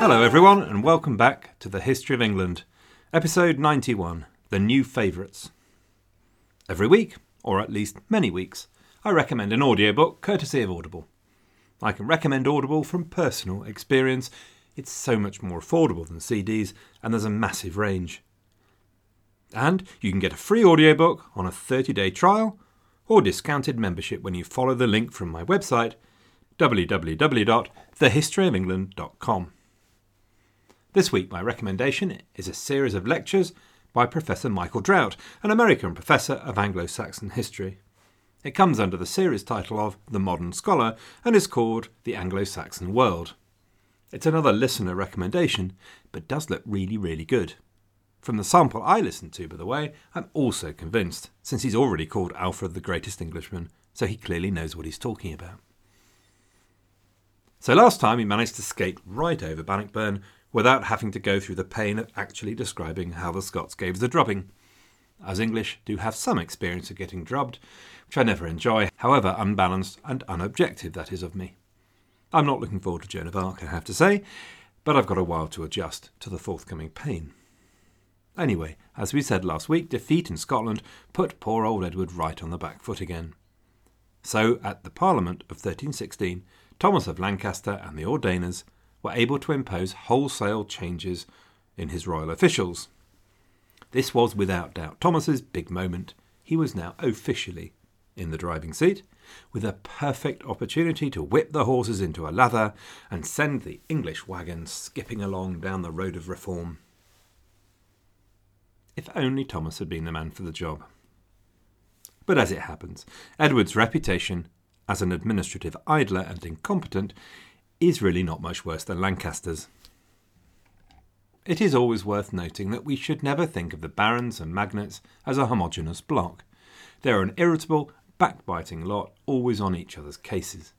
Hello, everyone, and welcome back to the History of England, episode 91 The New Favourites. Every week, or at least many weeks, I recommend an audiobook courtesy of Audible. I can recommend Audible from personal experience. It's so much more affordable than CDs, and there's a massive range. And you can get a free audiobook on a 30 day trial or discounted membership when you follow the link from my website www.thehistoryofengland.com. This week, my recommendation is a series of lectures by Professor Michael Drout, an American professor of Anglo Saxon history. It comes under the series title of The Modern Scholar and is called The Anglo Saxon World. It's another listener recommendation, but does look really, really good. From the sample I listened to, by the way, I'm also convinced, since he's already called Alfred the Greatest Englishman, so he clearly knows what he's talking about. So last time he managed to skate right over Bannockburn without having to go through the pain of actually describing how the Scots gave the drubbing. As English do have some experience of getting drubbed, which I never enjoy, however unbalanced and unobjective that is of me. I'm not looking forward to Joan of Arc, I have to say, but I've got a while to adjust to the forthcoming pain. Anyway, as we said last week, defeat in Scotland put poor old Edward right on the back foot again. So, at the Parliament of 1316, Thomas of Lancaster and the Ordainers were able to impose wholesale changes in his royal officials. This was without doubt Thomas's big moment. He was now officially in the driving seat, with a perfect opportunity to whip the horses into a lather and send the English wagon skipping along down the road of reform. If only Thomas had been the man for the job. But as it happens, Edward's reputation as an administrative idler and incompetent is really not much worse than Lancaster's. It is always worth noting that we should never think of the barons and magnates as a homogeneous block. They are an irritable, backbiting lot, always on each other's cases.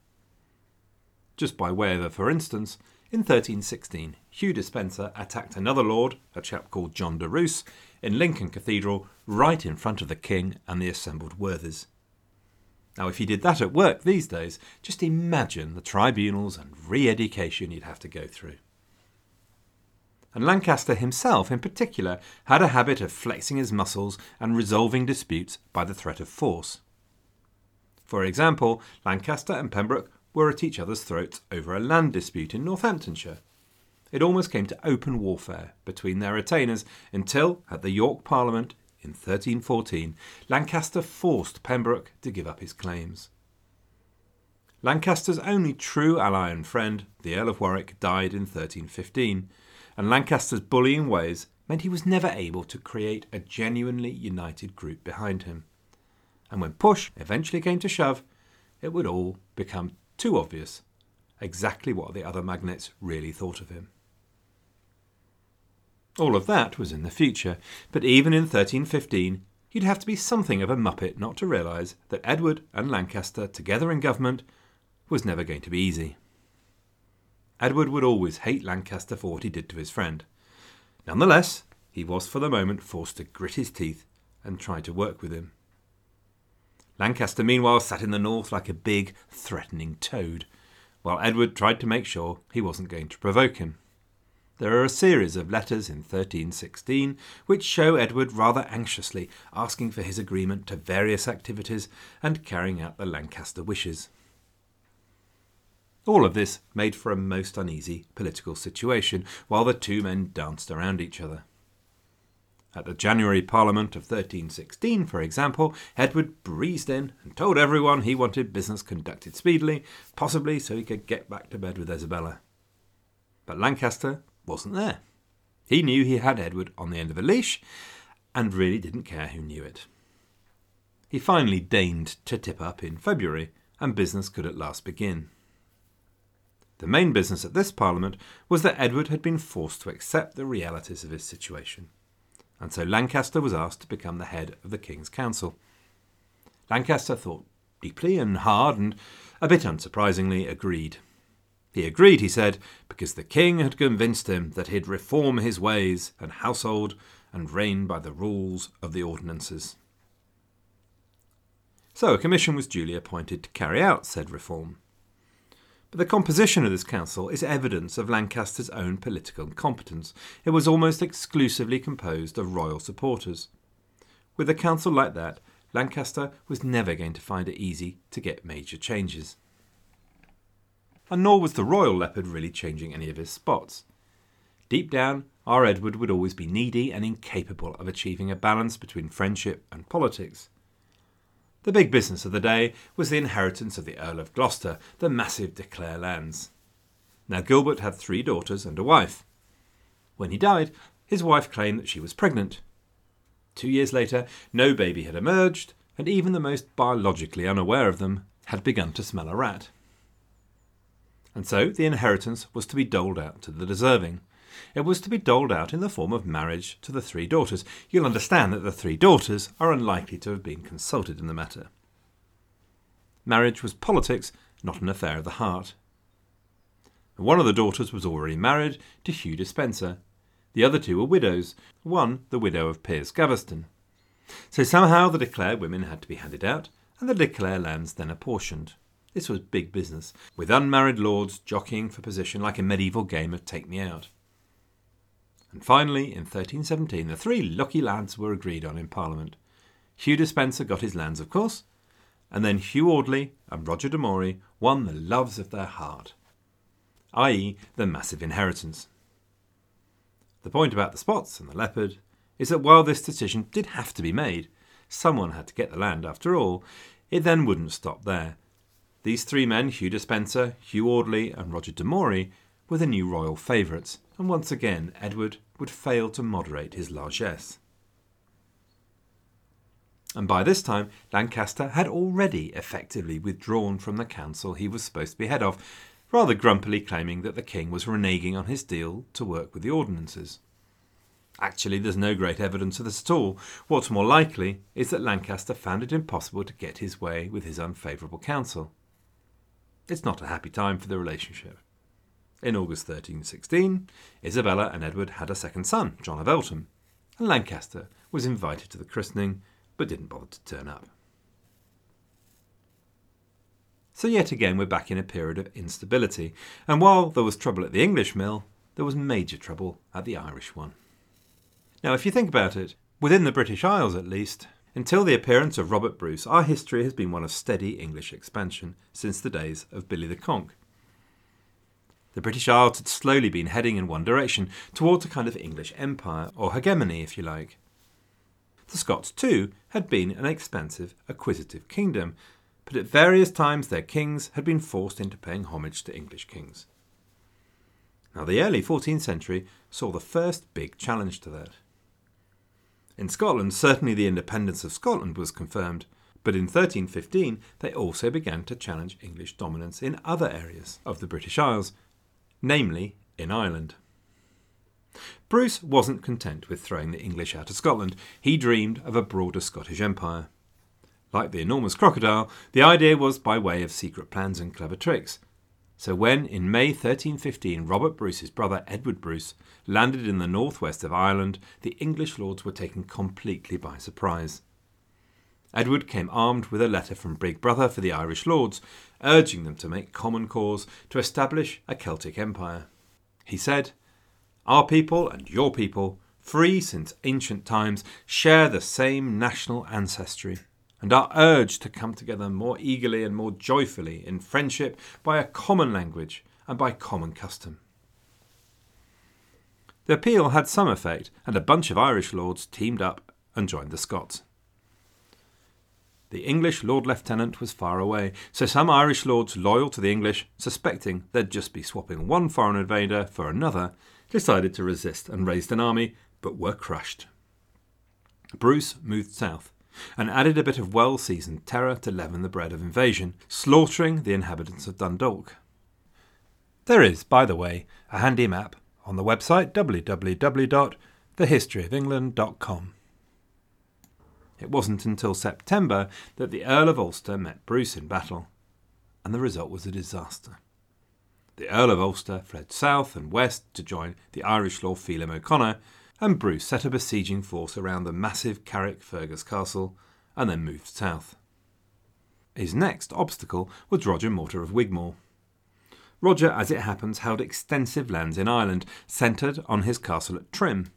Just by way of a for instance, in 1316, Hugh Despenser attacked another lord, a chap called John de Roos, in Lincoln Cathedral, right in front of the king and the assembled worthies. Now, if he did that at work these days, just imagine the tribunals and re education you'd have to go through. And Lancaster himself, in particular, had a habit of flexing his muscles and resolving disputes by the threat of force. For example, Lancaster and Pembroke were at each other's throats over a land dispute in Northamptonshire. It almost came to open warfare between their retainers until, at the York Parliament in 1314, Lancaster forced Pembroke to give up his claims. Lancaster's only true ally and friend, the Earl of Warwick, died in 1315, and Lancaster's bullying ways meant he was never able to create a genuinely united group behind him. And when push eventually came to shove, it would all become too obvious exactly what the other magnates really thought of him. All of that was in the future, but even in 1315, you'd have to be something of a muppet not to realise that Edward and Lancaster together in government was never going to be easy. Edward would always hate Lancaster for what he did to his friend. Nonetheless, he was for the moment forced to grit his teeth and try to work with him. Lancaster, meanwhile, sat in the north like a big, threatening toad, while Edward tried to make sure he wasn't going to provoke him. There are a series of letters in 1316 which show Edward rather anxiously asking for his agreement to various activities and carrying out the Lancaster wishes. All of this made for a most uneasy political situation while the two men danced around each other. At the January Parliament of 1316, for example, Edward breezed in and told everyone he wanted business conducted speedily, possibly so he could get back to bed with Isabella. But Lancaster wasn't there. He knew he had Edward on the end of a leash and really didn't care who knew it. He finally deigned to tip up in February, and business could at last begin. The main business at this Parliament was that Edward had been forced to accept the realities of his situation, and so Lancaster was asked to become the head of the King's Council. Lancaster thought deeply and hard, and, a bit unsurprisingly, agreed. He agreed, he said, because the king had convinced him that he'd reform his ways and household and reign by the rules of the ordinances. So a commission was duly appointed to carry out said reform. But the composition of this council is evidence of Lancaster's own political incompetence. It was almost exclusively composed of royal supporters. With a council like that, Lancaster was never going to find it easy to get major changes. And nor was the royal leopard really changing any of his spots. Deep down, our Edward would always be needy and incapable of achieving a balance between friendship and politics. The big business of the day was the inheritance of the Earl of Gloucester, the massive De Clare lands. Now, Gilbert had three daughters and a wife. When he died, his wife claimed that she was pregnant. Two years later, no baby had emerged, and even the most biologically unaware of them had begun to smell a rat. And so the inheritance was to be doled out to the deserving. It was to be doled out in the form of marriage to the three daughters. You'll understand that the three daughters are unlikely to have been consulted in the matter. Marriage was politics, not an affair of the heart. One of the daughters was already married to Hugh Despenser. The other two were widows, one the widow of Piers Gaveston. So somehow the De Clare women had to be handed out, and the De Clare lands then apportioned. This was big business, with unmarried lords jockeying for position like a medieval game of Take Me Out. And finally, in 1317, the three lucky lads were agreed on in Parliament. Hugh Despenser got his lands, of course, and then Hugh Audley and Roger d'Amory won the loves of their heart, i.e., the massive inheritance. The point about the spots and the leopard is that while this decision did have to be made, someone had to get the land after all, it then wouldn't stop there. These three men, Hugh Despenser, Hugh Audley, and Roger d'Amory, were the new royal favourites, and once again Edward would fail to moderate his largesse. And by this time, Lancaster had already effectively withdrawn from the council he was supposed to be head of, rather grumpily claiming that the king was reneging on his deal to work with the ordinances. Actually, there's no great evidence of this at all. What's more likely is that Lancaster found it impossible to get his way with his unfavourable council. It's not a happy time for the relationship. In August 1316, Isabella and Edward had a second son, John of Eltham, and Lancaster was invited to the christening but didn't bother to turn up. So, yet again, we're back in a period of instability, and while there was trouble at the English mill, there was major trouble at the Irish one. Now, if you think about it, within the British Isles at least, until the appearance of Robert Bruce, our history has been one of steady English expansion since the days of Billy the Conk. The British Isles had slowly been heading in one direction, towards a kind of English empire, or hegemony, if you like. The Scots, too, had been an expansive, acquisitive kingdom, but at various times their kings had been forced into paying homage to English kings. Now, the early 14th century saw the first big challenge to that. In Scotland, certainly the independence of Scotland was confirmed, but in 1315 they also began to challenge English dominance in other areas of the British Isles, namely in Ireland. Bruce wasn't content with throwing the English out of Scotland. He dreamed of a broader Scottish empire. Like the enormous crocodile, the idea was by way of secret plans and clever tricks. So when, in May 1315, Robert Bruce's brother Edward Bruce landed in the northwest of Ireland, the English lords were taken completely by surprise. Edward came armed with a letter from Big Brother for the Irish lords, urging them to make common cause to establish a Celtic empire. He said, Our people and your people, free since ancient times, share the same national ancestry and are urged to come together more eagerly and more joyfully in friendship by a common language and by common custom. The appeal had some effect, and a bunch of Irish lords teamed up and joined the Scots. The English Lord Lieutenant was far away, so some Irish lords loyal to the English, suspecting they'd just be swapping one foreign invader for another, decided to resist and raised an army, but were crushed. Bruce moved south and added a bit of well seasoned terror to leaven the bread of invasion, slaughtering the inhabitants of Dundalk. There is, by the way, a handy map on the website www.thehistoryofengland.com. It wasn't until September that the Earl of Ulster met Bruce in battle, and the result was a disaster. The Earl of Ulster fled south and west to join the Irish Lord Phelim O'Connor, and Bruce set a besieging force around the massive Carrickfergus castle and then moved south. His next obstacle was Roger Mortimer of Wigmore. Roger, as it happens, held extensive lands in Ireland, centred on his castle at Trim.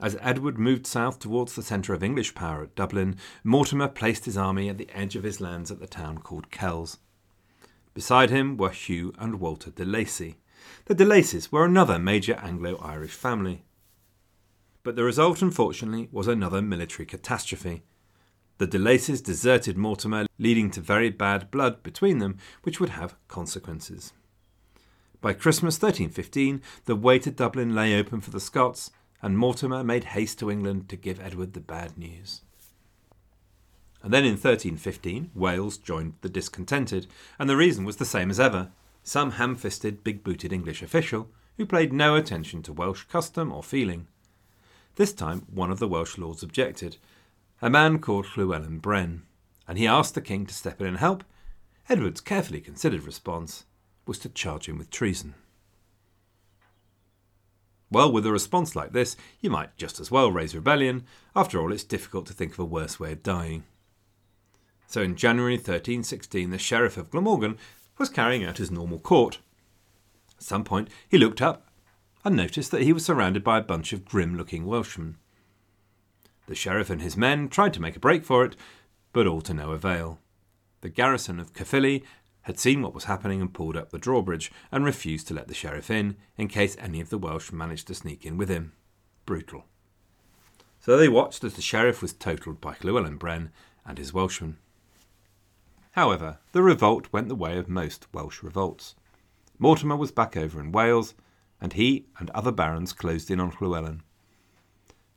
As Edward moved south towards the centre of English power at Dublin, Mortimer placed his army at the edge of his lands at the town called Kells. Beside him were Hugh and Walter de Lacy. The de Lacys were another major Anglo Irish family. But the result, unfortunately, was another military catastrophe. The de Lacys deserted Mortimer, leading to very bad blood between them, which would have consequences. By Christmas 1315, the way to Dublin lay open for the Scots, and Mortimer made haste to England to give Edward the bad news. And then in 1315, Wales joined the discontented, and the reason was the same as ever some ham fisted, big booted English official who paid no attention to Welsh custom or feeling. This time, one of the Welsh lords objected, a man called Llywelyn Bren, and he asked the king to step in and help. Edward's carefully considered response was to charge him with treason. Well, with a response like this, you might just as well raise rebellion. After all, it's difficult to think of a worse way of dying. So in January 1316, the sheriff of Glamorgan was carrying out his normal court. At some point, he looked up and noticed that he was surrounded by a bunch of grim looking Welshmen. The sheriff and his men tried to make a break for it, but all to no avail. The garrison of Caerphilly had seen what was happening and pulled up the drawbridge and refused to let the sheriff in in case any of the Welsh managed to sneak in with him. Brutal. So they watched as the sheriff was totaled by Llywelyn Bren and his Welshmen. However, the revolt went the way of most Welsh revolts. Mortimer was back over in Wales, and he and other barons closed in on Llywelyn.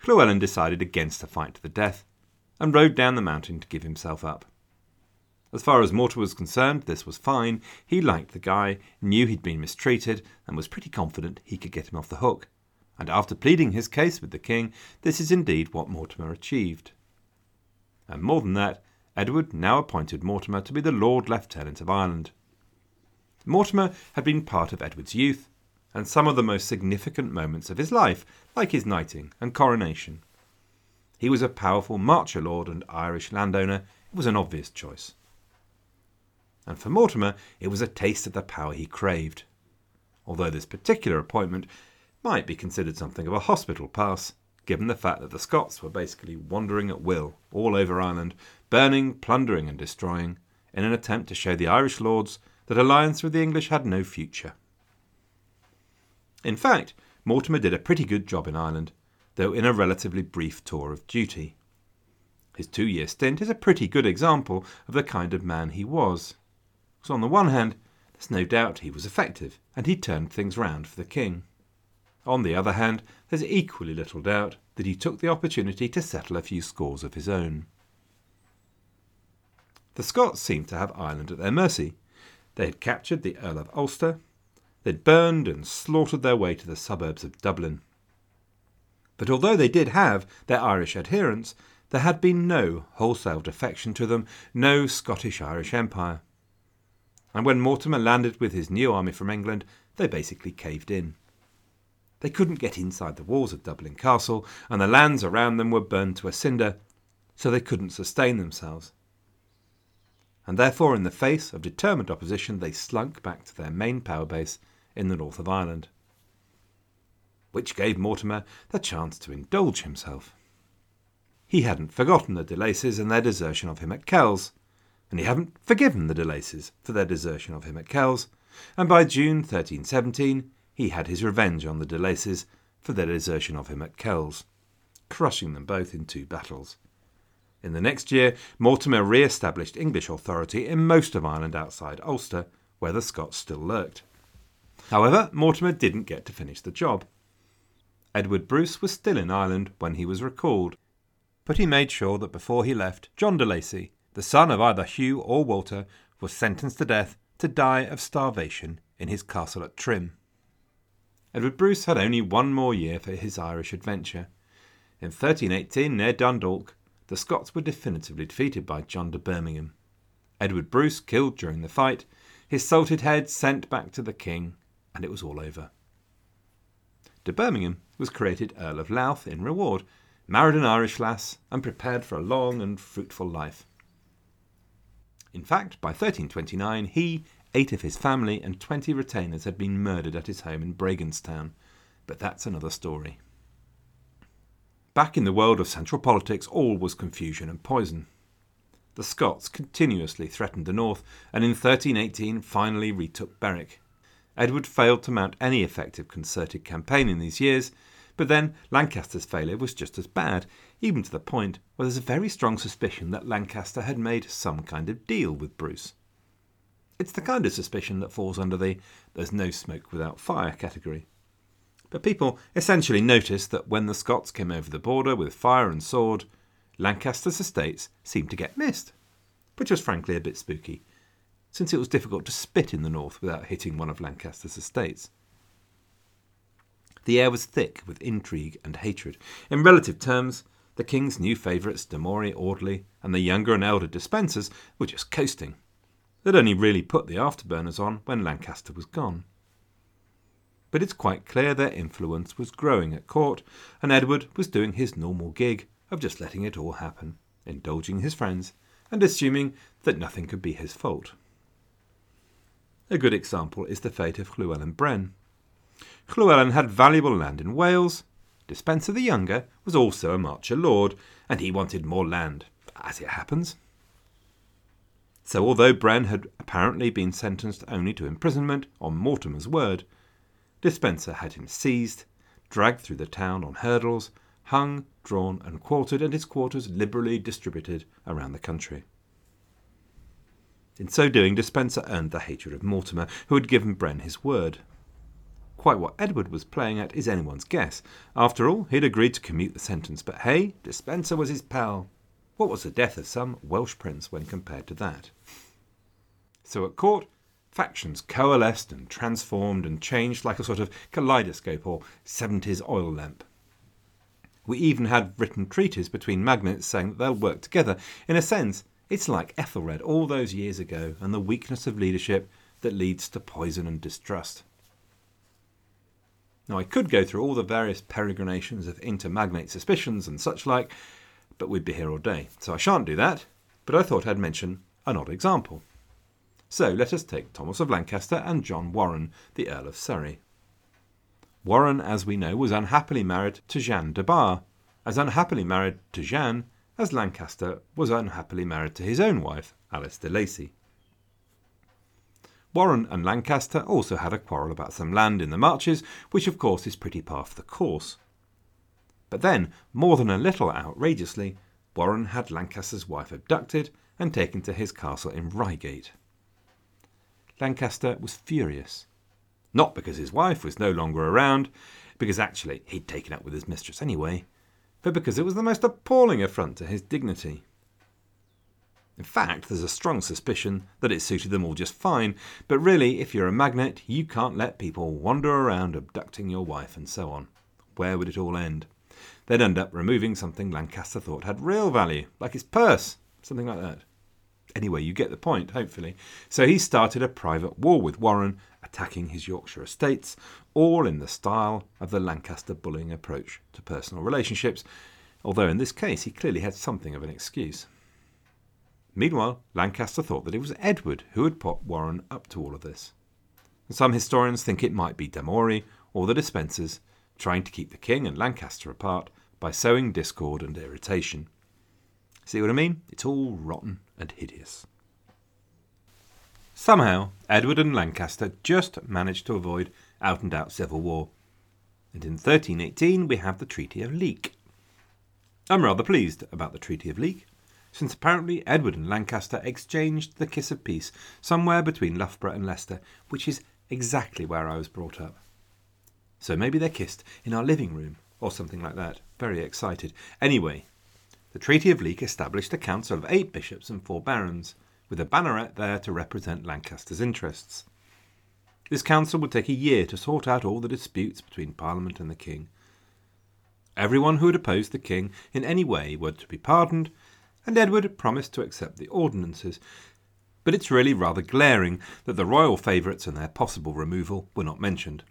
Llywelyn decided against a fight to the death and rode down the mountain to give himself up. As far as Mortimer was concerned, this was fine. He liked the guy, knew he'd been mistreated, and was pretty confident he could get him off the hook. And after pleading his case with the king, this is indeed what Mortimer achieved. And more than that, Edward now appointed Mortimer to be the Lord Lieutenant of Ireland. Mortimer had been part of Edward's youth, and some of the most significant moments of his life, like his knighting and coronation. He was a powerful marcher lord and Irish landowner. It was an obvious choice. And for Mortimer, it was a taste of the power he craved. Although this particular appointment might be considered something of a hospital pass, given the fact that the Scots were basically wandering at will all over Ireland, burning, plundering, and destroying, in an attempt to show the Irish lords that alliance with the English had no future. In fact, Mortimer did a pretty good job in Ireland, though in a relatively brief tour of duty. His two year stint is a pretty good example of the kind of man he was. So, on the one hand, there's no doubt he was effective, and he turned things round for the king. On the other hand, there's equally little doubt that he took the opportunity to settle a few scores of his own. The Scots seemed to have Ireland at their mercy. They had captured the Earl of Ulster, They'd burned and slaughtered their way to the suburbs of Dublin. But although they did have their Irish adherents, there had been no wholesale defection to them, no Scottish Irish Empire. And when Mortimer landed with his new army from England, they basically caved in. They couldn't get inside the walls of Dublin Castle, and the lands around them were burned to a cinder, so they couldn't sustain themselves. And therefore, in the face of determined opposition, they slunk back to their main power base in the north of Ireland, which gave Mortimer the chance to indulge himself. He hadn't forgotten the de Lacys and their desertion of him at Kells, and he hadn't forgiven the de Lacys for their desertion of him at Kells, and by June 1317 he had his revenge on the de Lacys for their desertion of him at Kells, crushing them both in two battles. In the next year, Mortimer re established English authority in most of Ireland outside Ulster, where the Scots still lurked. However, Mortimer didn't get to finish the job. Edward Bruce was still in Ireland when he was recalled, but he made sure that before he left, John de Lacy, the son of either Hugh or Walter, was sentenced to death to die of starvation in his castle at Trim. Edward Bruce had only one more year for his Irish adventure. In 1318, near Dundalk, the Scots were definitively defeated by John de Birmingham. Edward Bruce killed during the fight, his salted head sent back to the king, and it was all over. De Birmingham was created Earl of Louth in reward, married an Irish lass, and prepared for a long and fruitful life. In fact, by 1329, he eight of his family and 20 retainers had been murdered at his home in Braganstown. But that's another story. Back in the world of central politics, all was confusion and poison. The Scots continuously threatened the north, and in 1318 finally retook Berwick. Edward failed to mount any effective concerted campaign in these years, but then Lancaster's failure was just as bad, even to the point where there's a very strong suspicion that Lancaster had made some kind of deal with Bruce. It's the kind of suspicion that falls under the there's no smoke without fire category. But people essentially noticed that when the Scots came over the border with fire and sword, Lancaster's estates seemed to get missed, which was frankly a bit spooky, since it was difficult to spit in the north without hitting one of Lancaster's estates. The air was thick with intrigue and hatred. In relative terms, the king's new favourites, d'Amory, Audley, and the younger and elder Despensers, were just coasting. They'd only really put the afterburners on when Lancaster was gone. But it's quite clear their influence was growing at court, and Edward was doing his normal gig of just letting it all happen, indulging his friends, and assuming that nothing could be his fault. A good example is the fate of Llywelyn Bren. Llywelyn had valuable land in Wales. Despenser the Younger was also a Marcher lord, and he wanted more land, as it happens. So, although Bren had apparently been sentenced only to imprisonment on Mortimer's word, Despenser had him seized, dragged through the town on hurdles, hung, drawn, and quartered, and his quarters liberally distributed around the country. In so doing, Despenser earned the hatred of Mortimer, who had given Bren his word. Quite what Edward was playing at is anyone's guess. After all, he'd agreed to commute the sentence, but hey, Despenser was his pal. What was the death of some Welsh prince when compared to that? So at court, factions coalesced and transformed and changed like a sort of kaleidoscope or 70s oil lamp. We even had written treaties between magnates saying that they'll work together. In a sense, it's like Ethelred all those years ago and the weakness of leadership that leads to poison and distrust. Now, I could go through all the various peregrinations of intermagnate suspicions and such like, but we'd be here all day, so I shan't do that, but I thought I'd mention an odd example. So let us take Thomas of Lancaster and John Warren, the Earl of Surrey. Warren, as we know, was unhappily married to Jeanne de Bar, as unhappily married to Jeanne as Lancaster was unhappily married to his own wife, Alice de Lacy. Warren and Lancaster also had a quarrel about some land in the Marches, which of course is pretty par for the course. But then, more than a little outrageously, Warren had Lancaster's wife abducted and taken to his castle in Reigate. Lancaster was furious. Not because his wife was no longer around, because actually he'd taken up with his mistress anyway, but because it was the most appalling affront to his dignity. In fact, there's a strong suspicion that it suited them all just fine, but really, if you're a magnet, you can't let people wander around abducting your wife and so on. Where would it all end? They'd end up removing something Lancaster thought had real value, like his purse, something like that. Anyway, you get the point, hopefully. So he started a private war with Warren, attacking his Yorkshire estates, all in the style of the Lancaster bullying approach to personal relationships, although in this case he clearly had something of an excuse. Meanwhile, Lancaster thought that it was Edward who had put Warren up to all of this. Some historians think it might be d'Amory or the Despensers trying to keep the king and Lancaster apart by sowing discord and irritation. See what I mean? It's all rotten and hideous. Somehow, Edward and Lancaster just managed to avoid out and out civil war. And in 1318 we have the Treaty of Leake. I'm rather pleased about the Treaty of Leake, since apparently Edward and Lancaster exchanged the kiss of peace somewhere between Loughborough and Leicester, which is exactly where I was brought up. So maybe they kissed in our living room, or something like that. Very excited. Anyway, the Treaty of Leake established a council of eight bishops and four barons, with a banneret there to represent Lancaster's interests. This council would take a year to sort out all the disputes between Parliament and the King. Everyone who had opposed the King in any way were to be pardoned, and Edward promised to accept the ordinances. But it's really rather glaring that the royal favourites and their possible removal were not mentioned.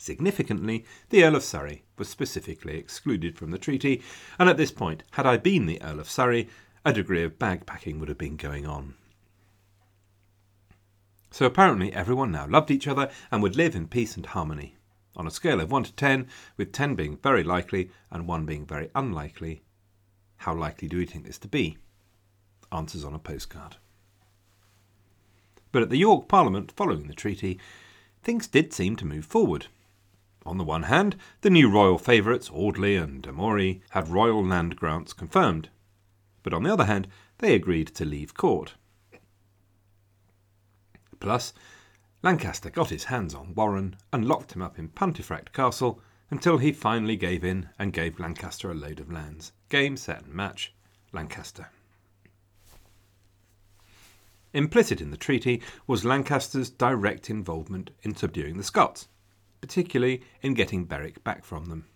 Significantly, the Earl of Surrey was specifically excluded from the treaty, and at this point, had I been the Earl of Surrey, a degree of bag packing would have been going on. So apparently everyone now loved each other and would live in peace and harmony. On a scale of 1 to 10, with 10 being very likely and 1 being very unlikely, how likely do we think this to be? Answers on a postcard. But at the York Parliament following the treaty, things did seem to move forward. On the one hand, the new royal favourites, Audley and D'Amory, had royal land grants confirmed. But on the other hand, they agreed to leave court. Plus, Lancaster got his hands on Warren and locked him up in Pontefract Castle until he finally gave in and gave Lancaster a load of lands. Game, set, and match Lancaster. Implicit in the treaty was Lancaster's direct involvement in subduing the Scots particularly in getting Berwick back from them.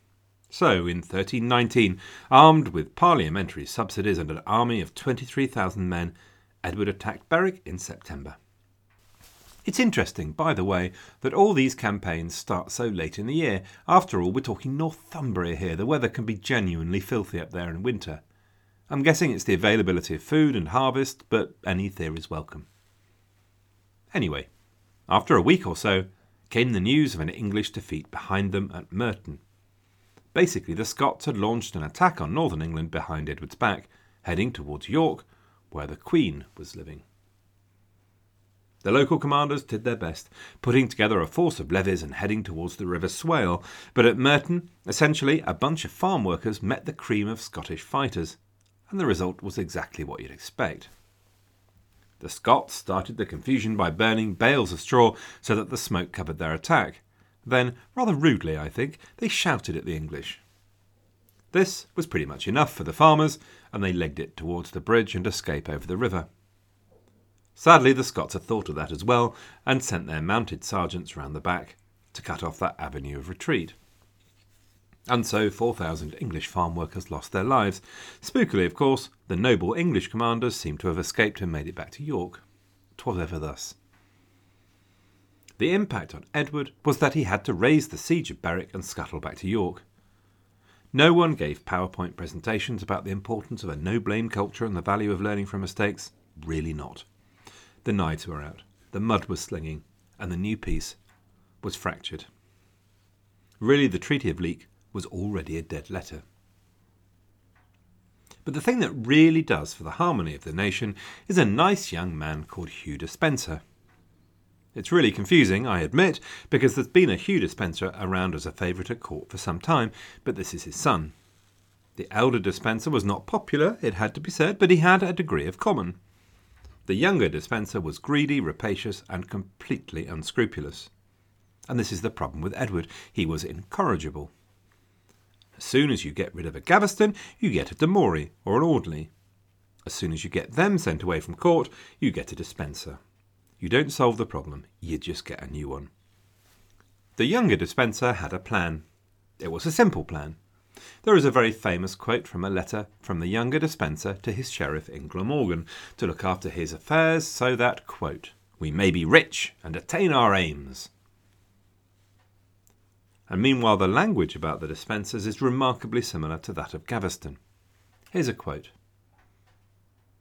So, in 1319, armed with parliamentary subsidies and an army of 23,000 men, Edward attacked Berwick in September. It's interesting, by the way, that all these campaigns start so late in the year. After all, we're talking Northumbria here. The weather can be genuinely filthy up there in winter. I'm guessing it's the availability of food and harvest, but any theory's welcome. Anyway, after a week or so, came the news of an English defeat behind them at Myton. Basically, the Scots had launched an attack on northern England behind Edward's back, heading towards York, where the Queen was living. The local commanders did their best, putting together a force of levies and heading towards the River Swale, but at Myton, essentially, a bunch of farm workers met the cream of Scottish fighters, and the result was exactly what you'd expect. The Scots started the confusion by burning bales of straw so that the smoke covered their attack. Then, rather rudely, I think, they shouted at the English. This was pretty much enough for the farmers, and they legged it towards the bridge and escape over the river. Sadly, the Scots had thought of that as well and sent their mounted sergeants round the back to cut off that avenue of retreat. And so 4,000 English farm workers lost their lives. Spookily, of course, the noble English commanders seem to have escaped and made it back to York. 'Twas ever thus. The impact on Edward was that he had to raise the siege of Berwick and scuttle back to York. No one gave PowerPoint presentations about the importance of a no blame culture and the value of learning from mistakes. Really not. The knives were out, the mud was slinging, and the new peace was fractured. Really, the Treaty of Leake was already a dead letter. But the thing that really does for the harmony of the nation is a nice young man called Hugh Despenser. It's really confusing, I admit, because there's been a Hugh Despenser around as a favourite at court for some time, but this is his son. The elder Despenser was not popular, it had to be said, but he had a degree of common. The younger Despenser was greedy, rapacious, and completely unscrupulous. And this is the problem with Edward. He was incorrigible. As soon as you get rid of a Gaveston, you get a D'Amory or an Audley. As soon as you get them sent away from court, you get a Despenser. You don't solve the problem, you just get a new one. The younger Despenser had a plan. It was a simple plan. There is a very famous quote from a letter from the younger Despenser to his sheriff in Glamorgan to look after his affairs so that, quote, we may be rich and attain our aims and meanwhile the language about the Despensers is remarkably similar to that of Gaveston. Here's a quote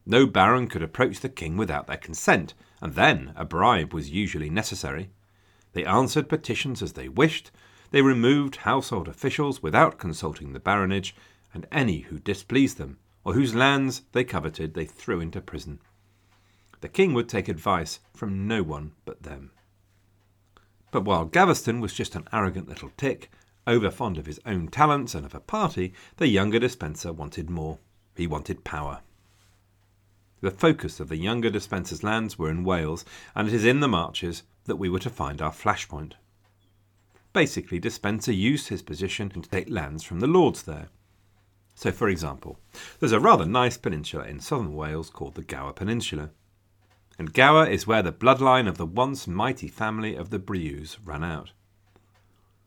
No baron could approach the king without their consent, and then a bribe was usually necessary. They answered petitions as they wished, they removed household officials without consulting the baronage, and any who displeased them, or whose lands they coveted, they threw into prison. The king would take advice from no one but them. But while Gaveston was just an arrogant little tick, over fond of his own talents and of a party, the younger Despenser wanted more. He wanted power. The focus of the younger Despenser's lands were in Wales, and it is in the marches that we were to find our flashpoint. Basically, Despenser used his position to take lands from the lords there. So, for example, there's a rather nice peninsula in southern Wales called the Gower Peninsula and Gower is where the bloodline of the once mighty family of the Brieus ran out.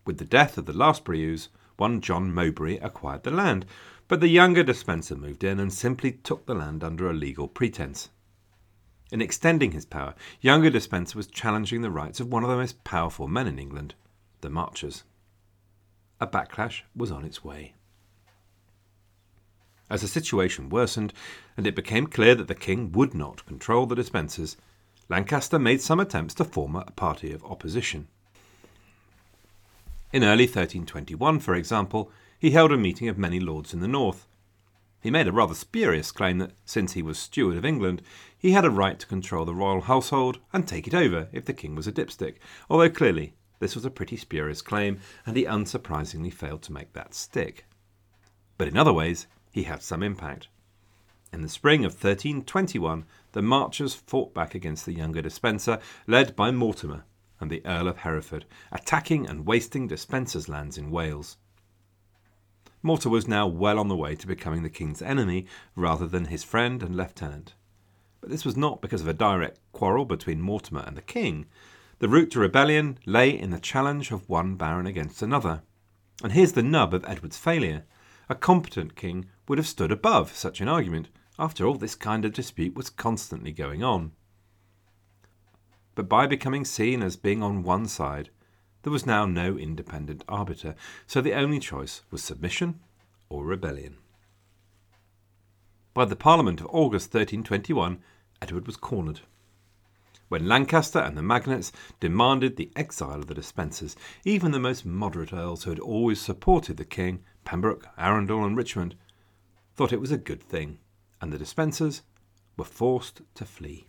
With the death of the last Brieus, one John Mowbray acquired the land, but the younger Despenser moved in and simply took the land under a legal pretence. In extending his power, younger Despenser was challenging the rights of one of the most powerful men in England, the Marchers. A backlash was on its way. As the situation worsened, and it became clear that the king would not control the Despensers, Lancaster made some attempts to form a party of opposition. In early 1321, for example, he held a meeting of many lords in the north. He made a rather spurious claim that, since he was steward of England, he had a right to control the royal household and take it over if the king was a dipstick, although clearly this was a pretty spurious claim, and he unsurprisingly failed to make that stick. But in other ways, he had some impact. In the spring of 1321, the Marchers fought back against the younger Despenser, led by Mortimer and the Earl of Hereford, attacking and wasting Despenser's lands in Wales. Mortimer was now well on the way to becoming the king's enemy rather than his friend and lieutenant. But this was not because of a direct quarrel between Mortimer and the king. The route to rebellion lay in the challenge of one baron against another. And here's the nub of Edward's failure. A competent king would have stood above such an argument. After all, this kind of dispute was constantly going on. But by becoming seen as being on one side, there was now no independent arbiter, so the only choice was submission or rebellion. By the Parliament of August 1321, Edward was cornered. When Lancaster and the magnates demanded the exile of the Despensers, even the most moderate earls who had always supported the king, Pembroke, Arundel, and Richmond, thought it was a good thing, and the Despensers were forced to flee.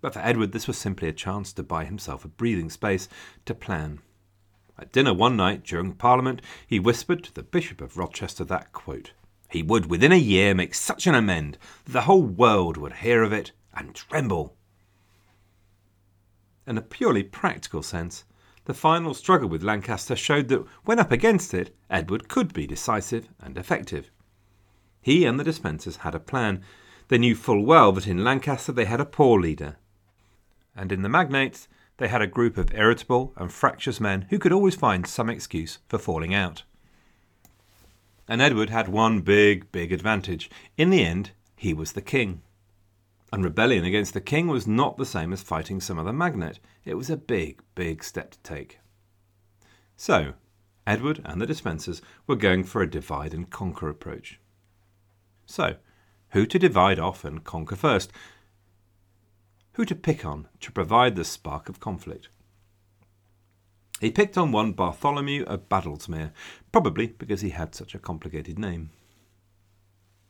But for Edward, this was simply a chance to buy himself a breathing space to plan. At dinner one night during Parliament, he whispered to the Bishop of Rochester that, quote, he would within a year make such an amend that the whole world would hear of it and tremble. In a purely practical sense, the final struggle with Lancaster showed that when up against it, Edward could be decisive and effective. He and the Despensers had a plan. They knew full well that in Lancaster they had a poor leader, and in the magnates they had a group of irritable and fractious men who could always find some excuse for falling out. And Edward had one big, big advantage. In the end, he was the king. And rebellion against the king was not the same as fighting some other magnate. It was a big, big step to take. So, Edward and the Despensers were going for a divide and conquer approach. So, who to divide off and conquer first? Who to pick on to provide the spark of conflict? He picked on one Bartholomew of Badlesmere, probably because he had such a complicated name.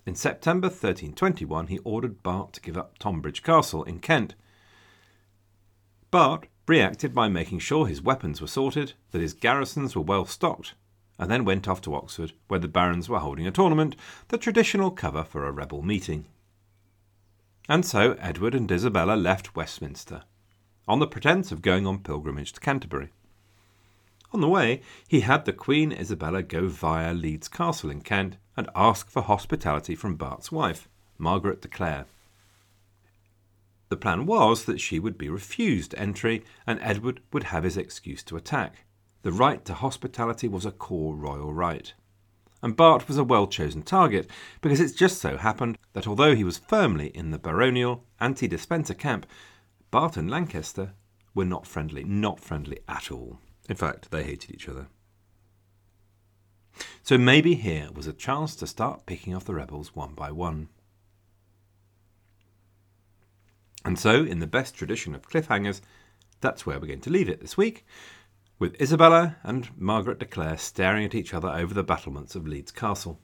In September 1321, he ordered Bart to give up Tonbridge Castle in Kent. Bart reacted by making sure his weapons were sorted, that his garrisons were well stocked, and then went off to Oxford, where the barons were holding a tournament, the traditional cover for a rebel meeting. And so Edward and Isabella left Westminster, on the pretence of going on pilgrimage to Canterbury. On the way, he had the Queen Isabella go via Leeds Castle in Kent and ask for hospitality from Bart's wife, Margaret de Clare. The plan was that she would be refused entry and Edward would have his excuse to attack. The right to hospitality was a core royal right. And Bart was a well chosen target because it just so happened that although he was firmly in the baronial, anti Despenser camp, Bart and Lancaster were not friendly, not friendly at all. In fact, they hated each other. So maybe here was a chance to start picking off the rebels one by one. And so, in the best tradition of cliffhangers, that's where we're going to leave it this week, with Isabella and Margaret de Clare staring at each other over the battlements of Leeds Castle.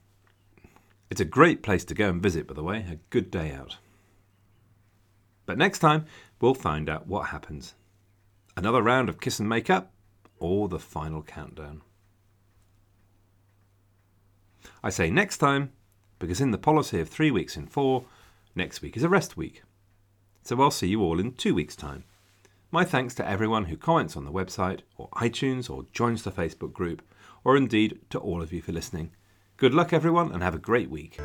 It's a great place to go and visit, by the way, a good day out. But next time, we'll find out what happens. Another round of kiss and make up, or the final countdown. I say next time because in the policy of three weeks in four, next week is a rest week. So I'll see you all in two weeks' time. My thanks to everyone who comments on the website or iTunes or joins the Facebook group, or indeed to all of you for listening. Good luck, everyone, and have a great week.